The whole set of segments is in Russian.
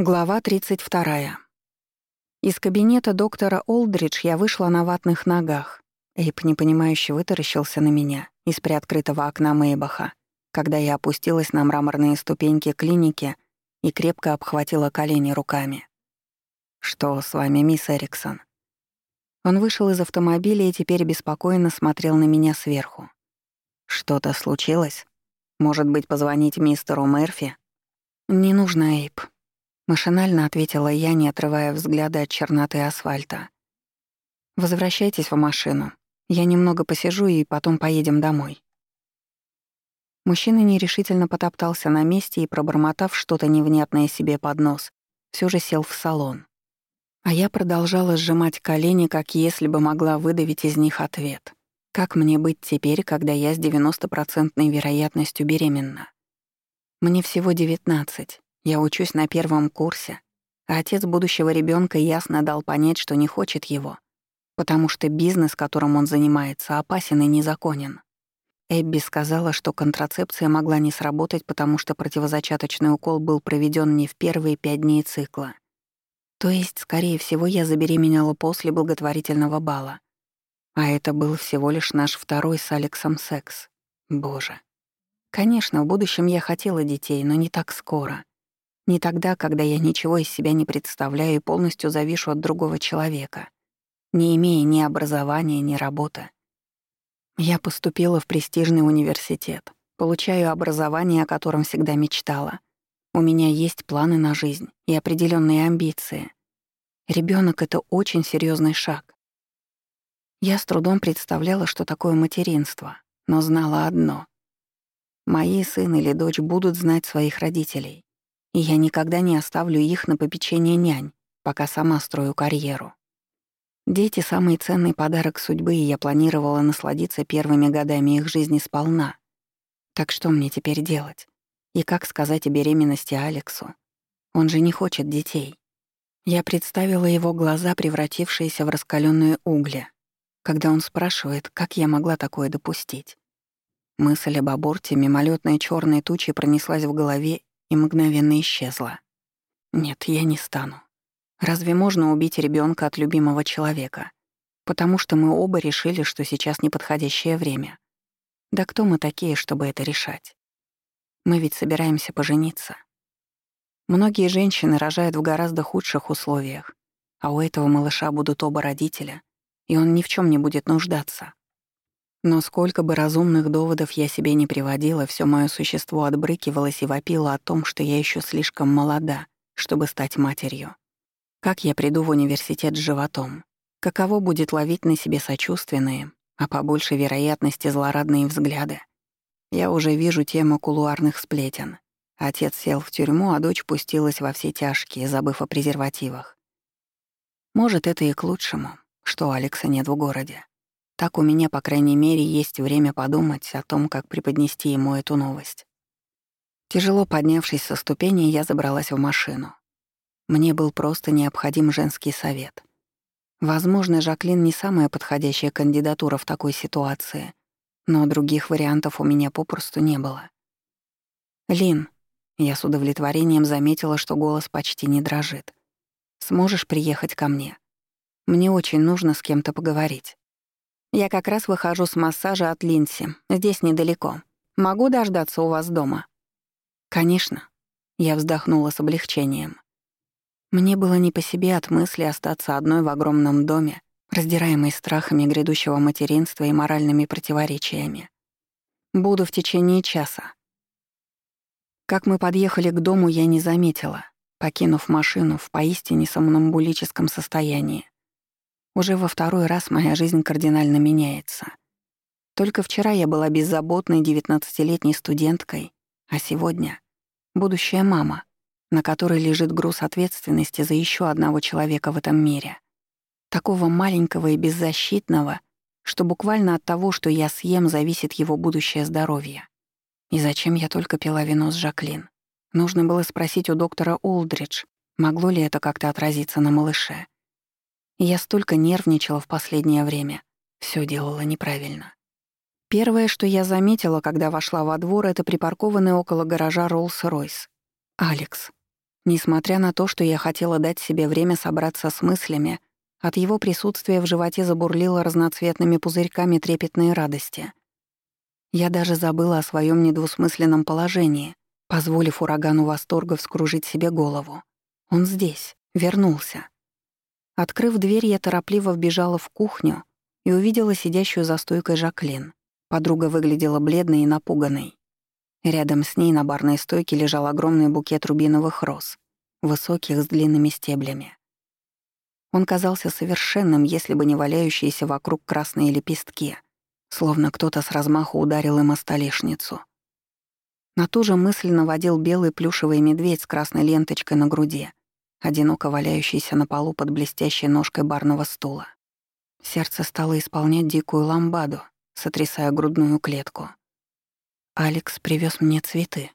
Глава 32. Из кабинета доктора Олдридж я вышла на ватных ногах. Эйп непонимающе вытаращился на меня из приоткрытого окна Мейбаха, когда я опустилась на мраморные ступеньки клиники и крепко обхватила колени руками. «Что с вами, мисс Эриксон?» Он вышел из автомобиля и теперь беспокойно смотрел на меня сверху. «Что-то случилось? Может быть, позвонить мистеру Мерфи?» «Не нужно, Эйп», Машинально ответила я, не отрывая взгляда от черноты асфальта. «Возвращайтесь в машину. Я немного посижу и потом поедем домой». Мужчина нерешительно потоптался на месте и, пробормотав что-то невнятное себе под нос, всё же сел в салон. А я продолжала сжимать колени, как если бы могла выдавить из них ответ. Как мне быть теперь, когда я с 90-процентной вероятностью беременна? Мне всего 19, я учусь на первом курсе, а отец будущего ребенка ясно дал понять, что не хочет его, потому что бизнес, которым он занимается, опасен и незаконен. Эбби сказала, что контрацепция могла не сработать, потому что противозачаточный укол был проведен не в первые пять дней цикла. То есть, скорее всего, я забеременела после благотворительного бала. А это был всего лишь наш второй с Алексом секс. Боже. Конечно, в будущем я хотела детей, но не так скоро. Не тогда, когда я ничего из себя не представляю и полностью завишу от другого человека, не имея ни образования, ни работы. Я поступила в престижный университет, получаю образование, о котором всегда мечтала. У меня есть планы на жизнь и определенные амбиции. Ребенок это очень серьезный шаг. Я с трудом представляла, что такое материнство, но знала одно. Мои сын или дочь будут знать своих родителей и я никогда не оставлю их на попечение нянь, пока сама строю карьеру. Дети — самый ценный подарок судьбы, и я планировала насладиться первыми годами их жизни сполна. Так что мне теперь делать? И как сказать о беременности Алексу? Он же не хочет детей. Я представила его глаза, превратившиеся в раскаленные угли, когда он спрашивает, как я могла такое допустить. Мысль об аборте мимолетной черной тучей пронеслась в голове и мгновенно исчезла. Нет, я не стану. Разве можно убить ребенка от любимого человека? Потому что мы оба решили, что сейчас неподходящее время. Да кто мы такие, чтобы это решать? Мы ведь собираемся пожениться. Многие женщины рожают в гораздо худших условиях, а у этого малыша будут оба родителя, и он ни в чем не будет нуждаться. Но сколько бы разумных доводов я себе не приводила, все мое существо отбрыкивалось и вопило о том, что я еще слишком молода, чтобы стать матерью. Как я приду в университет с животом? Каково будет ловить на себе сочувственные, а по большей вероятности злорадные взгляды? Я уже вижу тему кулуарных сплетен. Отец сел в тюрьму, а дочь пустилась во все тяжкие, забыв о презервативах. Может, это и к лучшему, что Алекса нет в городе. Так у меня, по крайней мере, есть время подумать о том, как преподнести ему эту новость. Тяжело поднявшись со ступени, я забралась в машину. Мне был просто необходим женский совет. Возможно, Жаклин не самая подходящая кандидатура в такой ситуации, но других вариантов у меня попросту не было. «Лин», — я с удовлетворением заметила, что голос почти не дрожит, «сможешь приехать ко мне? Мне очень нужно с кем-то поговорить». Я как раз выхожу с массажа от Линси. Здесь недалеко. Могу дождаться у вас дома?» «Конечно». Я вздохнула с облегчением. Мне было не по себе от мысли остаться одной в огромном доме, раздираемой страхами грядущего материнства и моральными противоречиями. Буду в течение часа. Как мы подъехали к дому, я не заметила, покинув машину в поистине сомнамбулическом состоянии. Уже во второй раз моя жизнь кардинально меняется. Только вчера я была беззаботной девятнадцатилетней студенткой, а сегодня — будущая мама, на которой лежит груз ответственности за еще одного человека в этом мире. Такого маленького и беззащитного, что буквально от того, что я съем, зависит его будущее здоровье. И зачем я только пила вино с Жаклин? Нужно было спросить у доктора Олдридж, могло ли это как-то отразиться на малыше. Я столько нервничала в последнее время. Все делала неправильно. Первое, что я заметила, когда вошла во двор, это припаркованный около гаража Роллс-Ройс. Алекс. Несмотря на то, что я хотела дать себе время собраться с мыслями, от его присутствия в животе забурлило разноцветными пузырьками трепетной радости. Я даже забыла о своем недвусмысленном положении, позволив урагану восторга вскружить себе голову. Он здесь, вернулся. Открыв дверь, я торопливо вбежала в кухню и увидела сидящую за стойкой Жаклин. Подруга выглядела бледной и напуганной. Рядом с ней на барной стойке лежал огромный букет рубиновых роз, высоких с длинными стеблями. Он казался совершенным, если бы не валяющиеся вокруг красные лепестки, словно кто-то с размаху ударил им о столешницу. На ту же мысль наводил белый плюшевый медведь с красной ленточкой на груди, одиноко валяющийся на полу под блестящей ножкой барного стула. Сердце стало исполнять дикую ламбаду, сотрясая грудную клетку. Алекс привез мне цветы.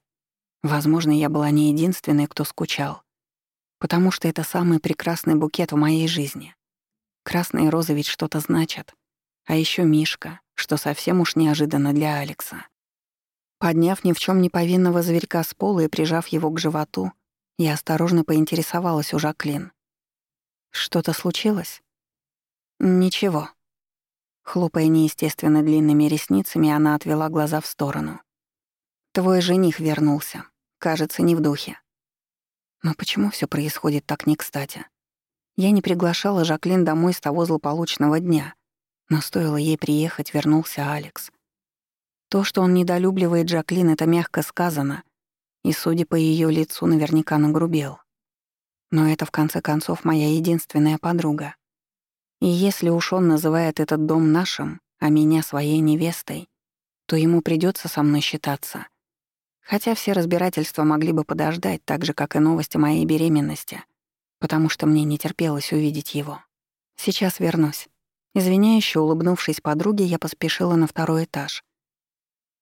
Возможно, я была не единственной, кто скучал. Потому что это самый прекрасный букет в моей жизни. Красные розы ведь что-то значат. А еще Мишка, что совсем уж неожиданно для Алекса. Подняв ни в чем не повинного зверька с пола и прижав его к животу, я осторожно поинтересовалась у Жаклин. «Что-то случилось?» «Ничего». Хлопая неестественно длинными ресницами, она отвела глаза в сторону. Твой жених вернулся. Кажется, не в духе. Но почему все происходит так не кстати? Я не приглашала Жаклин домой с того злополучного дня, но стоило ей приехать, вернулся Алекс. То, что он недолюбливает Жаклин, это мягко сказано, и, судя по ее лицу, наверняка нагрубел. Но это, в конце концов, моя единственная подруга. И если уж он называет этот дом нашим, а меня своей невестой, то ему придется со мной считаться. Хотя все разбирательства могли бы подождать, так же, как и новость о моей беременности, потому что мне не терпелось увидеть его. Сейчас вернусь. Извиняюще улыбнувшись подруге, я поспешила на второй этаж.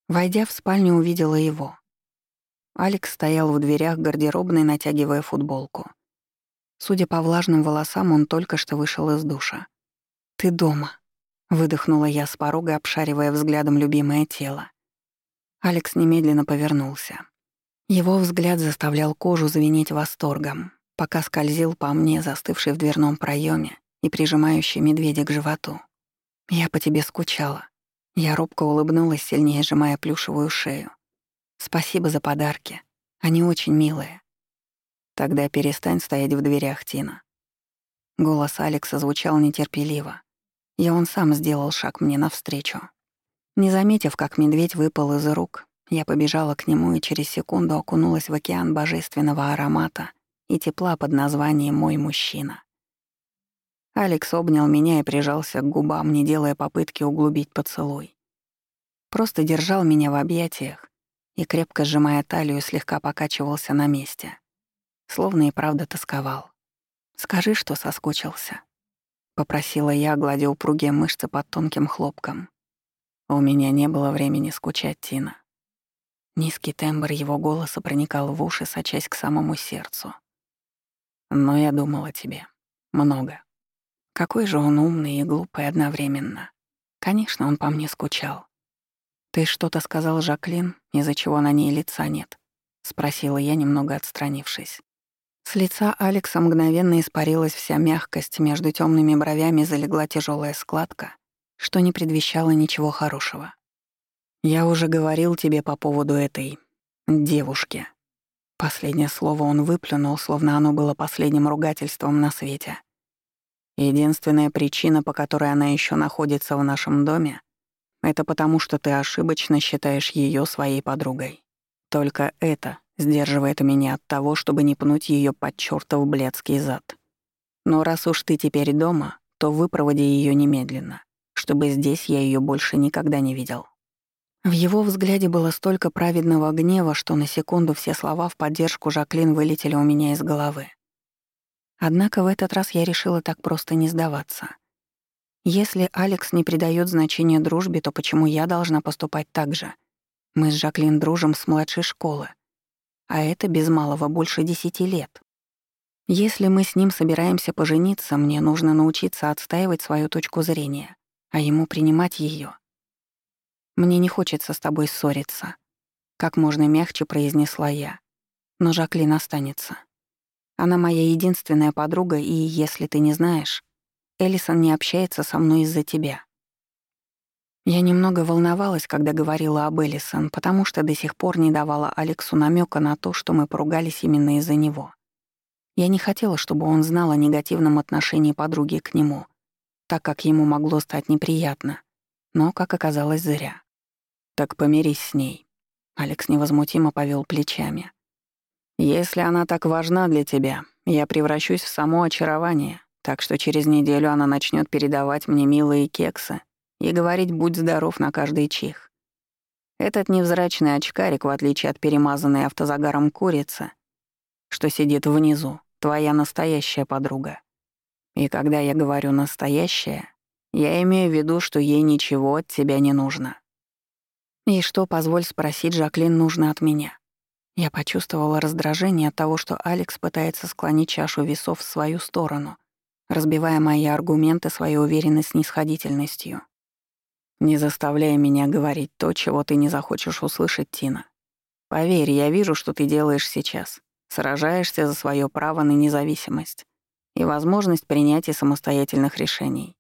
Войдя в спальню, увидела его. Алекс стоял в дверях гардеробной, натягивая футболку. Судя по влажным волосам, он только что вышел из душа. «Ты дома», — выдохнула я с порога, обшаривая взглядом любимое тело. Алекс немедленно повернулся. Его взгляд заставлял кожу звенеть восторгом, пока скользил по мне, застывший в дверном проеме и прижимающий медведя к животу. «Я по тебе скучала». Я робко улыбнулась, сильнее сжимая плюшевую шею. «Спасибо за подарки. Они очень милые». «Тогда перестань стоять в дверях, Тина». Голос Алекса звучал нетерпеливо, и он сам сделал шаг мне навстречу. Не заметив, как медведь выпал из рук, я побежала к нему и через секунду окунулась в океан божественного аромата и тепла под названием «Мой мужчина». Алекс обнял меня и прижался к губам, не делая попытки углубить поцелуй. Просто держал меня в объятиях и, крепко сжимая талию, слегка покачивался на месте. Словно и правда тосковал. «Скажи, что соскучился», — попросила я, гладя упругие мышцы под тонким хлопком. У меня не было времени скучать, Тина. Низкий тембр его голоса проникал в уши, сочась к самому сердцу. Но я думала о тебе. Много. Какой же он умный и глупый одновременно. Конечно, он по мне скучал. «Ты что-то сказал Жаклин, из-за чего на ней лица нет?» — спросила я, немного отстранившись. С лица Алекса мгновенно испарилась вся мягкость, между темными бровями залегла тяжелая складка, что не предвещало ничего хорошего. «Я уже говорил тебе по поводу этой... девушки». Последнее слово он выплюнул, словно оно было последним ругательством на свете. Единственная причина, по которой она еще находится в нашем доме, это потому, что ты ошибочно считаешь ее своей подругой. Только это сдерживает меня от того, чтобы не пнуть ее под чертов блядский зад. Но раз уж ты теперь дома, то выпроводи ее немедленно чтобы здесь я ее больше никогда не видел. В его взгляде было столько праведного гнева, что на секунду все слова в поддержку Жаклин вылетели у меня из головы. Однако в этот раз я решила так просто не сдаваться. Если Алекс не придает значения дружбе, то почему я должна поступать так же? Мы с Жаклин дружим с младшей школы. А это без малого больше десяти лет. Если мы с ним собираемся пожениться, мне нужно научиться отстаивать свою точку зрения, а ему принимать ее. «Мне не хочется с тобой ссориться», — как можно мягче произнесла я. «Но Жаклин останется. Она моя единственная подруга, и, если ты не знаешь, Эллисон не общается со мной из-за тебя. Я немного волновалась, когда говорила об Эллисон, потому что до сих пор не давала Алексу намека на то, что мы поругались именно из-за него. Я не хотела, чтобы он знал о негативном отношении подруги к нему, так как ему могло стать неприятно. Но, как оказалось, зря. «Так помирись с ней», — Алекс невозмутимо повел плечами. «Если она так важна для тебя, я превращусь в само очарование, так что через неделю она начнет передавать мне милые кексы и говорить «будь здоров» на каждый чих. Этот невзрачный очкарик, в отличие от перемазанной автозагаром курицы, что сидит внизу, твоя настоящая подруга. И когда я говорю «настоящая», я имею в виду, что ей ничего от тебя не нужно. И что, позволь спросить, Жаклин, нужно от меня? Я почувствовала раздражение от того, что Алекс пытается склонить чашу весов в свою сторону, разбивая мои аргументы своей уверенной снисходительностью. Не заставляй меня говорить то, чего ты не захочешь услышать, Тина. Поверь, я вижу, что ты делаешь сейчас. Сражаешься за свое право на независимость и возможность принятия самостоятельных решений.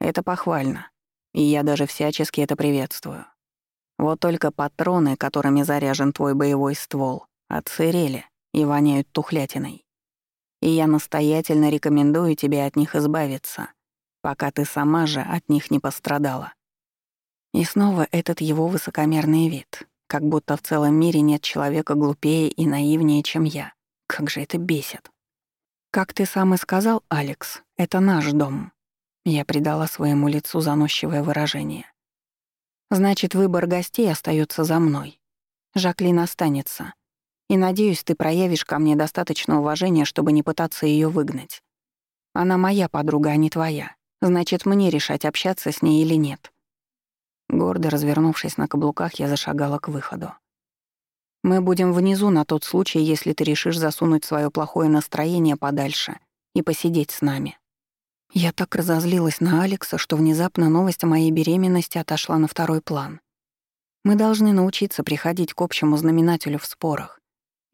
Это похвально, и я даже всячески это приветствую. Вот только патроны, которыми заряжен твой боевой ствол, отсырели и воняют тухлятиной. И я настоятельно рекомендую тебе от них избавиться, пока ты сама же от них не пострадала. И снова этот его высокомерный вид, как будто в целом мире нет человека глупее и наивнее, чем я. Как же это бесит. Как ты сам и сказал, Алекс, это наш дом. Я придала своему лицу заносчивое выражение. Значит, выбор гостей остается за мной. Жаклин останется. И надеюсь, ты проявишь ко мне достаточно уважения, чтобы не пытаться ее выгнать. Она моя подруга, а не твоя. Значит, мне решать, общаться с ней или нет. Гордо развернувшись на каблуках, я зашагала к выходу. «Мы будем внизу на тот случай, если ты решишь засунуть свое плохое настроение подальше и посидеть с нами». Я так разозлилась на Алекса, что внезапно новость о моей беременности отошла на второй план. Мы должны научиться приходить к общему знаменателю в спорах.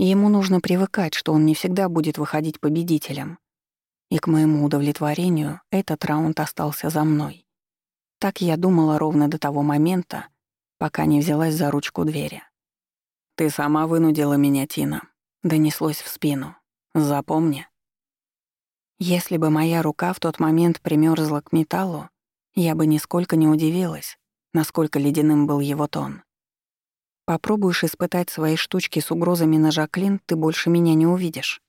Ему нужно привыкать, что он не всегда будет выходить победителем. И к моему удовлетворению этот раунд остался за мной. Так я думала ровно до того момента, пока не взялась за ручку двери. «Ты сама вынудила меня, Тина», — донеслось в спину. «Запомни». Если бы моя рука в тот момент примерзла к металлу, я бы нисколько не удивилась, насколько ледяным был его тон. Попробуешь испытать свои штучки с угрозами на Жаклин, ты больше меня не увидишь.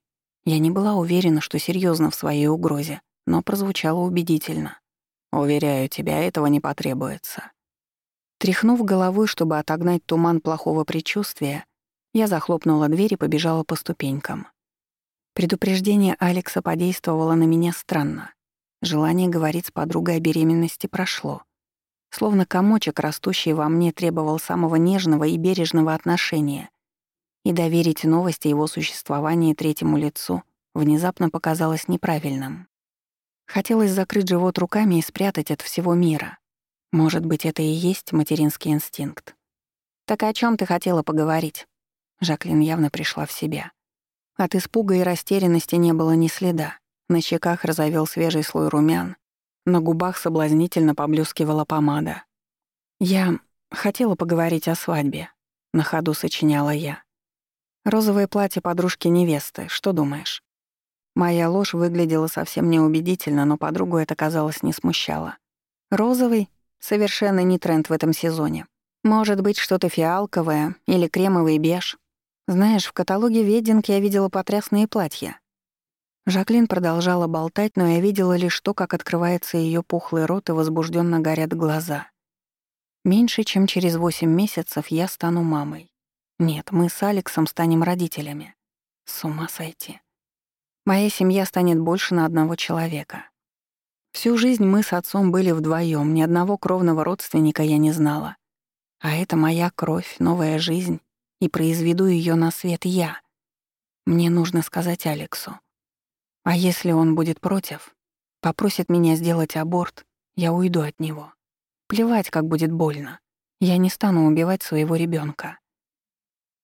Я не была уверена, что серьезно в своей угрозе, но прозвучало убедительно. Уверяю тебя, этого не потребуется. Тряхнув головой, чтобы отогнать туман плохого предчувствия, я захлопнула дверь и побежала по ступенькам. Предупреждение Алекса подействовало на меня странно. Желание говорить с подругой о беременности прошло. Словно комочек, растущий во мне, требовал самого нежного и бережного отношения. И доверить новости его существования третьему лицу внезапно показалось неправильным. Хотелось закрыть живот руками и спрятать от всего мира. Может быть, это и есть материнский инстинкт. «Так о чем ты хотела поговорить?» Жаклин явно пришла в себя. От испуга и растерянности не было ни следа. На щеках разовел свежий слой румян, на губах соблазнительно поблескивала помада. «Я хотела поговорить о свадьбе», — на ходу сочиняла я. «Розовое платье подружки невесты, что думаешь?» Моя ложь выглядела совсем неубедительно, но подругу это, казалось, не смущало. Розовый — совершенно не тренд в этом сезоне. Может быть, что-то фиалковое или кремовый беж. Знаешь, в каталоге веденки я видела потрясные платья. Жаклин продолжала болтать, но я видела лишь то, как открывается ее пухлый рот и возбужденно горят глаза. Меньше чем через восемь месяцев я стану мамой. Нет, мы с Алексом станем родителями. С ума сойти. Моя семья станет больше на одного человека. Всю жизнь мы с отцом были вдвоем, ни одного кровного родственника я не знала. А это моя кровь, новая жизнь, и произведу ее на свет я. Мне нужно сказать Алексу. А если он будет против, попросит меня сделать аборт, я уйду от него. Плевать, как будет больно. Я не стану убивать своего ребенка.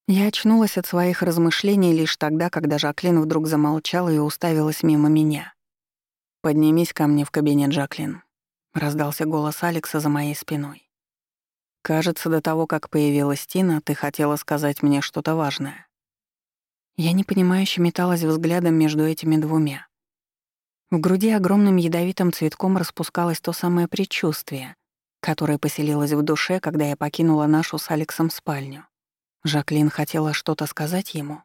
Я очнулась от своих размышлений лишь тогда, когда Жаклин вдруг замолчала и уставилась мимо меня. «Поднимись ко мне в кабинет, Жаклин», — раздался голос Алекса за моей спиной. «Кажется, до того, как появилась Тина, ты хотела сказать мне что-то важное». Я непонимающе металась взглядом между этими двумя. В груди огромным ядовитым цветком распускалось то самое предчувствие, которое поселилось в душе, когда я покинула нашу с Алексом спальню. Жаклин хотела что-то сказать ему.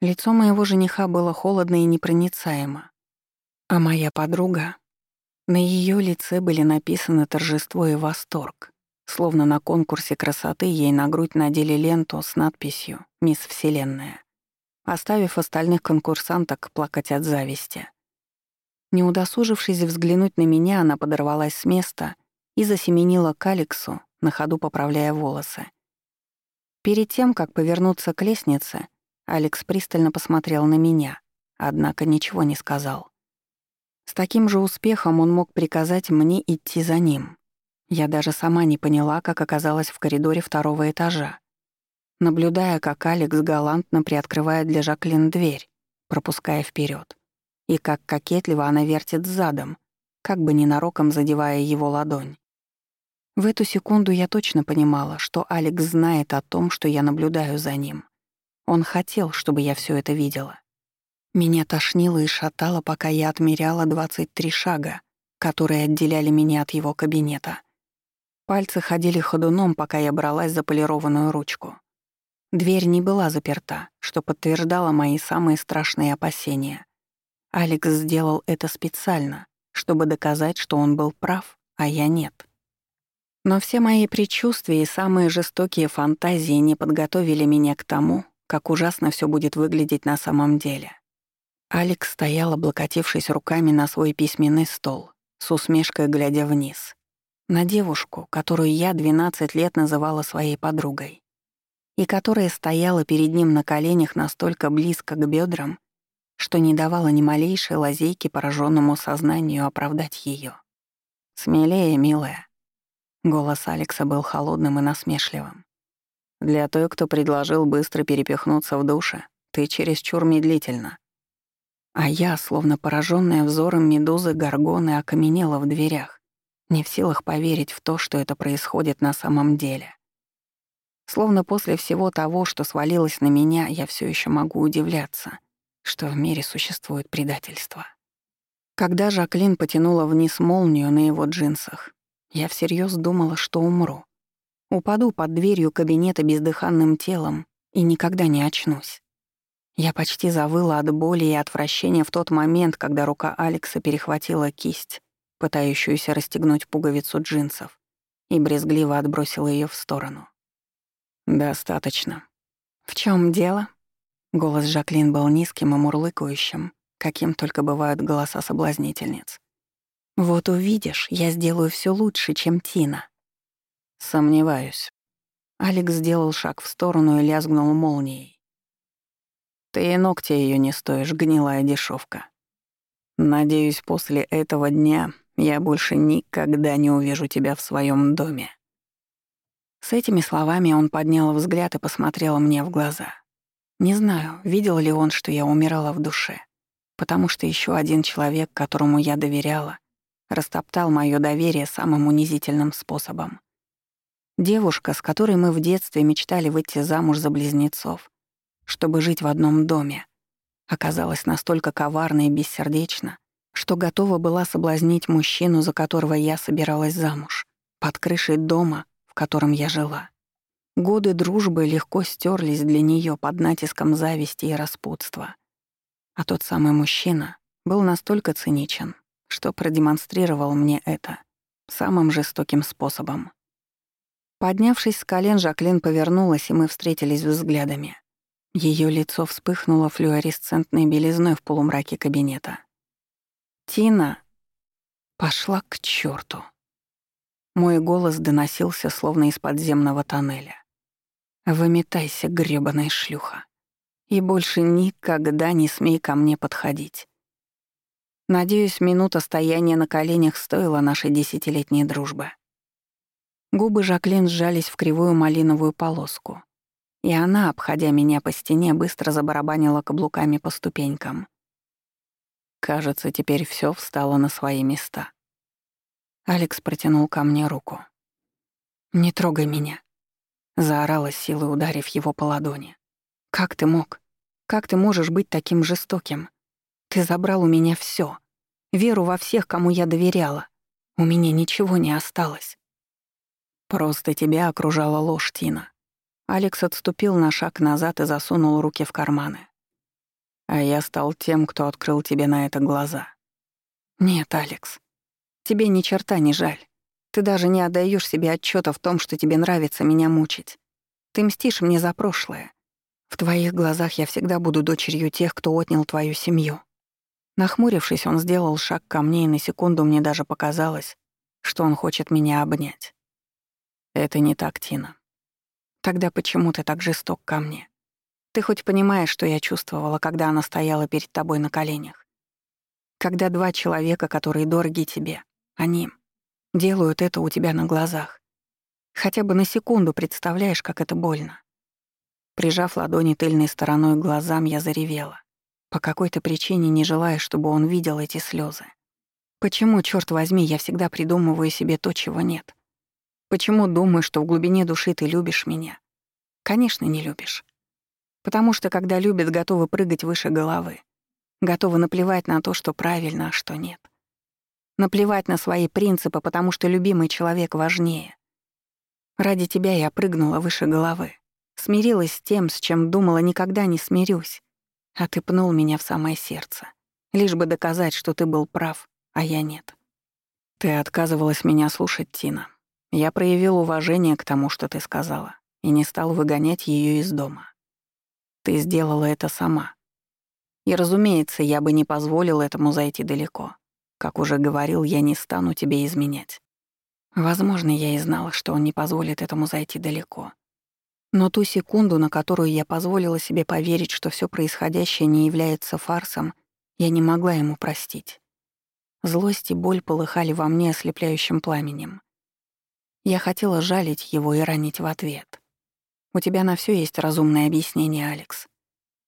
Лицо моего жениха было холодно и непроницаемо. А моя подруга... На ее лице были написаны торжество и восторг. Словно на конкурсе красоты ей на грудь надели ленту с надписью «Мисс Вселенная», оставив остальных конкурсанток плакать от зависти. Не удосужившись взглянуть на меня, она подорвалась с места и засеменила к Алексу, на ходу поправляя волосы. Перед тем, как повернуться к лестнице, Алекс пристально посмотрел на меня, однако ничего не сказал. С таким же успехом он мог приказать мне идти за ним. Я даже сама не поняла, как оказалась в коридоре второго этажа, наблюдая, как Алекс галантно приоткрывает для Жаклин дверь, пропуская вперед, и как кокетливо она вертит задом, как бы ненароком задевая его ладонь. В эту секунду я точно понимала, что Алекс знает о том, что я наблюдаю за ним. Он хотел, чтобы я все это видела. Меня тошнило и шатало, пока я отмеряла 23 шага, которые отделяли меня от его кабинета. Пальцы ходили ходуном, пока я бралась за полированную ручку. Дверь не была заперта, что подтверждало мои самые страшные опасения. Алекс сделал это специально, чтобы доказать, что он был прав, а я нет. Но все мои предчувствия и самые жестокие фантазии не подготовили меня к тому, как ужасно все будет выглядеть на самом деле. Алекс стоял, облокотившись руками на свой письменный стол, с усмешкой глядя вниз. На девушку, которую я 12 лет называла своей подругой. И которая стояла перед ним на коленях настолько близко к бедрам, что не давала ни малейшей лазейки пораженному сознанию оправдать ее. «Смелее, милая», Голос Алекса был холодным и насмешливым. «Для той, кто предложил быстро перепихнуться в душе, ты чересчур медлительно». А я, словно пораженная взором медузы Горгоны, окаменела в дверях, не в силах поверить в то, что это происходит на самом деле. Словно после всего того, что свалилось на меня, я все еще могу удивляться, что в мире существует предательство. Когда Жаклин потянула вниз молнию на его джинсах, я всерьез думала, что умру. Упаду под дверью кабинета бездыханным телом и никогда не очнусь. Я почти завыла от боли и отвращения в тот момент, когда рука Алекса перехватила кисть, пытающуюся расстегнуть пуговицу джинсов, и брезгливо отбросила ее в сторону. «Достаточно». «В чем дело?» Голос Жаклин был низким и мурлыкающим, каким только бывают голоса соблазнительниц. Вот увидишь, я сделаю все лучше, чем Тина. Сомневаюсь. Алекс сделал шаг в сторону и лязгнул молнией. Ты и ногти ее не стоишь, гнилая дешевка. Надеюсь, после этого дня я больше никогда не увижу тебя в своем доме. С этими словами он поднял взгляд и посмотрел мне в глаза. Не знаю, видел ли он, что я умирала в душе, потому что еще один человек, которому я доверяла, растоптал мое доверие самым унизительным способом. Девушка, с которой мы в детстве мечтали выйти замуж за близнецов, чтобы жить в одном доме, оказалась настолько коварна и бессердечна, что готова была соблазнить мужчину, за которого я собиралась замуж, под крышей дома, в котором я жила. Годы дружбы легко стерлись для нее под натиском зависти и распутства. А тот самый мужчина был настолько циничен, что продемонстрировал мне это самым жестоким способом. Поднявшись с колен, Жаклин повернулась, и мы встретились взглядами. Ее лицо вспыхнуло флюоресцентной белизной в полумраке кабинета. «Тина!» Пошла к черту. Мой голос доносился словно из подземного тоннеля. «Выметайся, грёбаная шлюха, и больше никогда не смей ко мне подходить. Надеюсь, минута стояния на коленях стоила нашей десятилетней дружбы. Губы Жаклин сжались в кривую малиновую полоску. И она, обходя меня по стене, быстро забарабанила каблуками по ступенькам. Кажется, теперь все встало на свои места. Алекс протянул ко мне руку. «Не трогай меня», — заорала силой, ударив его по ладони. «Как ты мог? Как ты можешь быть таким жестоким? Ты забрал у меня все, веру во всех, кому я доверяла. У меня ничего не осталось». «Просто тебя окружала ложь, Тина. Алекс отступил на шаг назад и засунул руки в карманы. «А я стал тем, кто открыл тебе на это глаза». «Нет, Алекс, тебе ни черта не жаль. Ты даже не отдаешь себе отчета в том, что тебе нравится меня мучить. Ты мстишь мне за прошлое. В твоих глазах я всегда буду дочерью тех, кто отнял твою семью». Нахмурившись, он сделал шаг ко мне, и на секунду мне даже показалось, что он хочет меня обнять. «Это не так, Тина. Тогда почему ты так жесток ко мне? Ты хоть понимаешь, что я чувствовала, когда она стояла перед тобой на коленях? Когда два человека, которые дороги тебе, они делают это у тебя на глазах. Хотя бы на секунду представляешь, как это больно. Прижав ладони тыльной стороной к глазам, я заревела. По какой-то причине не желая, чтобы он видел эти слезы. Почему, черт возьми, я всегда придумываю себе то, чего нет? Почему думаешь, что в глубине души ты любишь меня? Конечно, не любишь. Потому что, когда любят, готовы прыгать выше головы. Готовы наплевать на то, что правильно, а что нет. Наплевать на свои принципы, потому что любимый человек важнее. Ради тебя я прыгнула выше головы. Смирилась с тем, с чем думала, никогда не смирюсь. А ты пнул меня в самое сердце. Лишь бы доказать, что ты был прав, а я нет. Ты отказывалась меня слушать, Тина. Я проявил уважение к тому, что ты сказала, и не стал выгонять ее из дома. Ты сделала это сама. И, разумеется, я бы не позволил этому зайти далеко. Как уже говорил, я не стану тебе изменять. Возможно, я и знала, что он не позволит этому зайти далеко. Но ту секунду, на которую я позволила себе поверить, что все происходящее не является фарсом, я не могла ему простить. Злость и боль полыхали во мне ослепляющим пламенем. Я хотела жалить его и ранить в ответ. У тебя на все есть разумное объяснение, Алекс.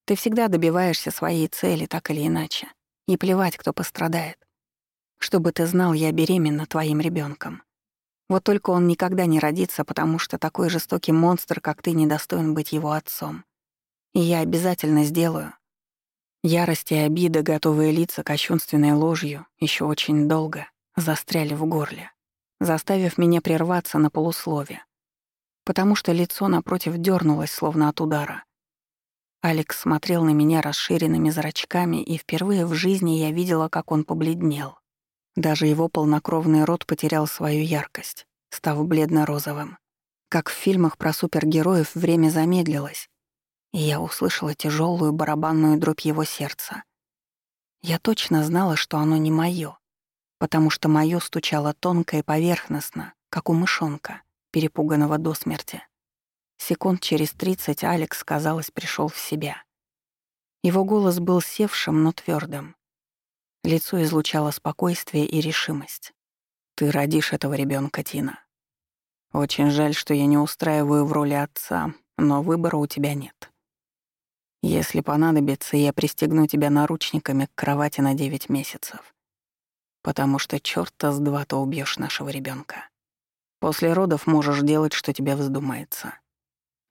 Ты всегда добиваешься своей цели, так или иначе. И плевать, кто пострадает. Чтобы ты знал, я беременна твоим ребенком. Вот только он никогда не родится, потому что такой жестокий монстр, как ты, недостоин быть его отцом. И я обязательно сделаю. Ярость и обида, готовые лица кощунственной ложью, еще очень долго застряли в горле заставив меня прерваться на полуслове, потому что лицо напротив дернулось, словно от удара. Алекс смотрел на меня расширенными зрачками, и впервые в жизни я видела, как он побледнел. Даже его полнокровный рот потерял свою яркость, став бледно-розовым. Как в фильмах про супергероев время замедлилось, и я услышала тяжелую барабанную дробь его сердца. Я точно знала, что оно не моё, потому что моё стучало тонко и поверхностно, как у мышонка, перепуганного до смерти. Секунд через тридцать Алекс, казалось, пришел в себя. Его голос был севшим, но твердым. Лицо излучало спокойствие и решимость. «Ты родишь этого ребенка, Тина. Очень жаль, что я не устраиваю в роли отца, но выбора у тебя нет. Если понадобится, я пристегну тебя наручниками к кровати на девять месяцев потому что чёрта с два то убьёшь нашего ребёнка. После родов можешь делать, что тебе вздумается.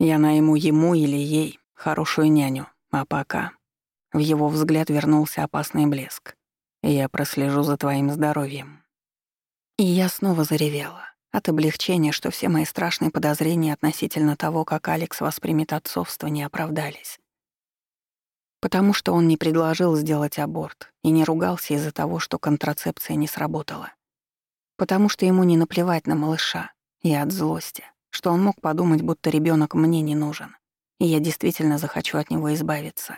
Я найму ему или ей хорошую няню, а пока...» В его взгляд вернулся опасный блеск. «Я прослежу за твоим здоровьем». И я снова заревела. От облегчения, что все мои страшные подозрения относительно того, как Алекс воспримет отцовство, не оправдались. Потому что он не предложил сделать аборт и не ругался из-за того, что контрацепция не сработала. Потому что ему не наплевать на малыша и от злости, что он мог подумать, будто ребенок мне не нужен, и я действительно захочу от него избавиться.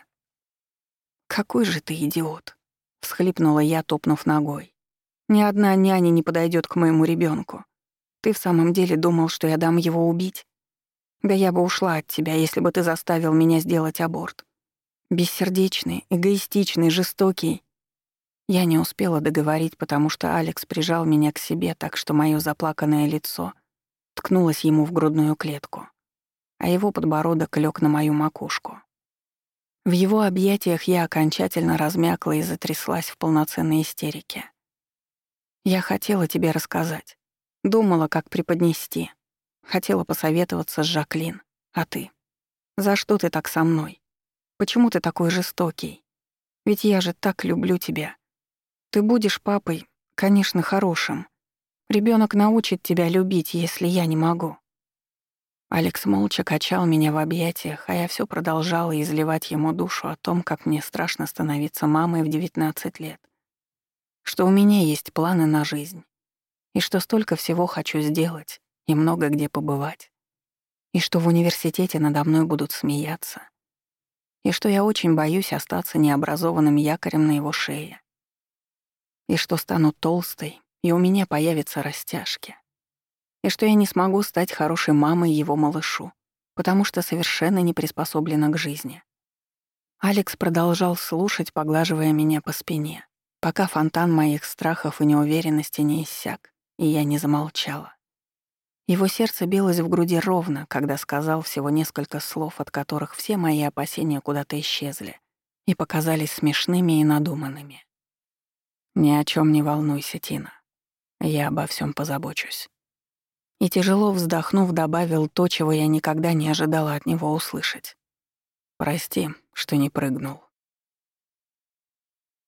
«Какой же ты идиот!» — всхлипнула я, топнув ногой. «Ни одна няня не подойдет к моему ребенку. Ты в самом деле думал, что я дам его убить? Да я бы ушла от тебя, если бы ты заставил меня сделать аборт. Бессердечный, эгоистичный, жестокий. Я не успела договорить, потому что Алекс прижал меня к себе так, что моё заплаканное лицо ткнулось ему в грудную клетку. а его подбородок лег на мою макушку. В его объятиях я окончательно размякла и затряслась в полноценной истерике. Я хотела тебе рассказать. Думала, как преподнести. Хотела посоветоваться с Жаклин. А ты? За что ты так со мной? Почему ты такой жестокий? Ведь я же так люблю тебя. Ты будешь папой, конечно, хорошим. Ребенок научит тебя любить, если я не могу. Алекс молча качал меня в объятиях, а я все продолжала изливать ему душу о том, как мне страшно становиться мамой в 19 лет. Что у меня есть планы на жизнь. И что столько всего хочу сделать и много где побывать. И что в университете надо мной будут смеяться. И что я очень боюсь остаться необразованным якорем на его шее. И что стану толстой, и у меня появятся растяжки и что я не смогу стать хорошей мамой его малышу, потому что совершенно не приспособлена к жизни. Алекс продолжал слушать, поглаживая меня по спине, пока фонтан моих страхов и неуверенности не иссяк, и я не замолчала. Его сердце билось в груди ровно, когда сказал всего несколько слов, от которых все мои опасения куда-то исчезли и показались смешными и надуманными. «Ни о чем не волнуйся, Тина. Я обо всем позабочусь». И тяжело вздохнув, добавил то, чего я никогда не ожидала от него услышать. «Прости, что не прыгнул».